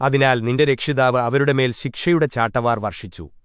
അതിനാൽ നിന്റെ രക്ഷിതാവ് അവരുടെ മേൽ ശിക്ഷയുടെ ചാട്ടവാർ വർഷിച്ചു.